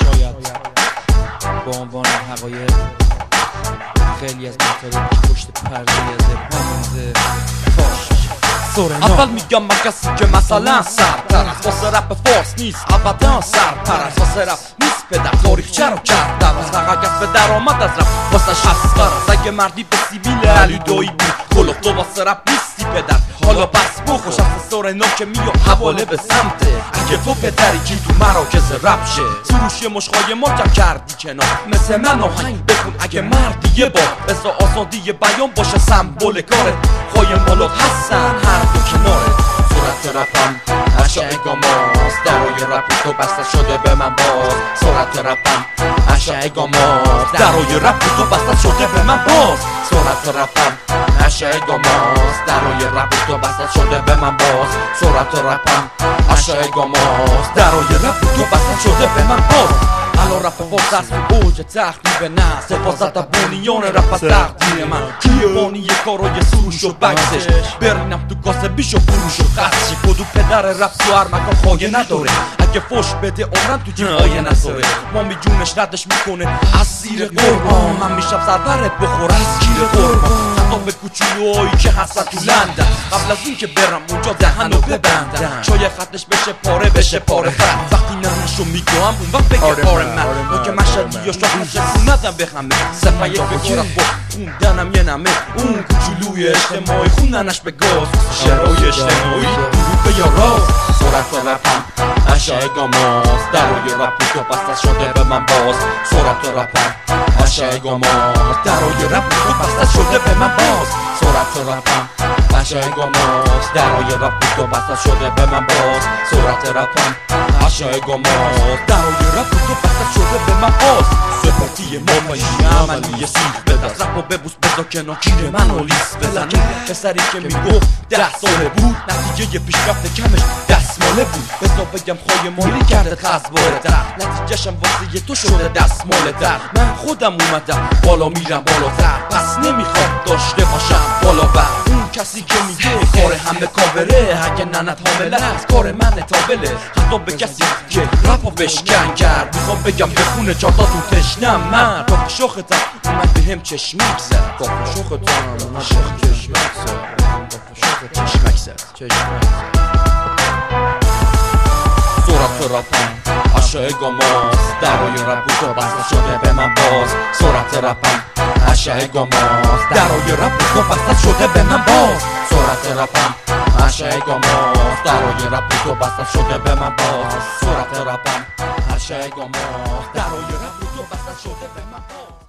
شاید به عنوان حقایق خیلی از مطالب پشت پرده زبان اول میگم من کسی که مثلا سرتر از واسه رپ فارس نیست ابدا سرتر از واسه رپ نیست. پدر تاریخ چرا کردم از حقیقت به درآمد از رپ. واسه شست از اگه مردی به سیبیل علی دایی بود. کلوف تو واسه رپ نیستی پدر. حالا بس بخوش سورنا که میو حواله به سمته اگه تو پدری که تو مراکز رپ شه فروش مشخای ما کردی کنار مثل من آهنگ بخون اگه مردی یه بار بزا آزادی بیان باشه سمبل کاره خواهی مالات هستن هر دو کناره صورت رپم اشعه ماست درای رپ تو بسته شده به من باز صورت رپم اشعه ماست درای رپ تو بسته شده به من باز صورت رپم اشعه ماست درای تو بسته شده به من باز صورت رپم اشعه ماست درای رپ تو بسته شده به من باز الان رپ فارس است اوج تخریب نه سپاست بونیان رپ از تقدیر من کیه بانی کارای سروش و بکسش برینم تو کاسه بیش و فروش و خرچی کدو پدر رپ تو هر مکان خواهی نداره اگه فش بده عمرم تو جیب آیه نذاره مامی جونش ردش می‌کنه از سیر قربان من میشم سربرت بخور از گیر قربان حتی به کوچولوهایی که هستن تو لندن. قبل از این که برم اونجا دهنو ببندم. شاید خطش بشه پاره بشه پاره. خط وقتی ننشو میگم اون وقت بگه پاره من تو که مشهدی یا شاخش خوندم به همه. سپه یک بگارم با خوندنم یه نمه. اون کوچولوی اجتماعی خوندنش به گاز. شرای اجتماعی دروغ یا راز. سرعت رپم اشعه گاماز درای رپ تو بسته شده به من باز. سرعت رپم. اشعه گاماز درای تو بسته شده به من باز سرعت رپم اشعه گاماز درای رپ تو بسته شده به من باز سرعت رپم اشعه گاماز درای رپ تو بسته شده به من باز سپاتی ما باشی عملی به دست رپ و ببوس بزا کنار کیر من و لیس بزن پسری که می‌گفت ده ساله بود نتیجه پیشرفت کمش دستماله بود. بزا بگم خواهی مالی کرده خزباره در. نتیجهشم واسه تو شده دستماله در. من خودم اومدم بالا میرم بالاتر. پس نمی‌خوام داشته باشم بالا بر. اون کسی که میگه کار همه کاوره. اگه ننت حامله است کار من تابله. حتی به کسی که رپا بشکن کرد. می‌خوام بگم بخونه چارتاتون تشنم. من تا شاختم اومد به هم چشمک زد تا شاختم اومد چشمک زد چشمک زد رپم اشعه گاماز درای رپ تو بسته شده به من باز. سرعت رپم اشعه گاماز درای رپ تو بسته شده به من باز. سرعت رپم اشعه گاماز درای رپ تو بسته شده به من باز. سرعت رپم اشعه گاماز درای رپ تو بسته شده به من باز.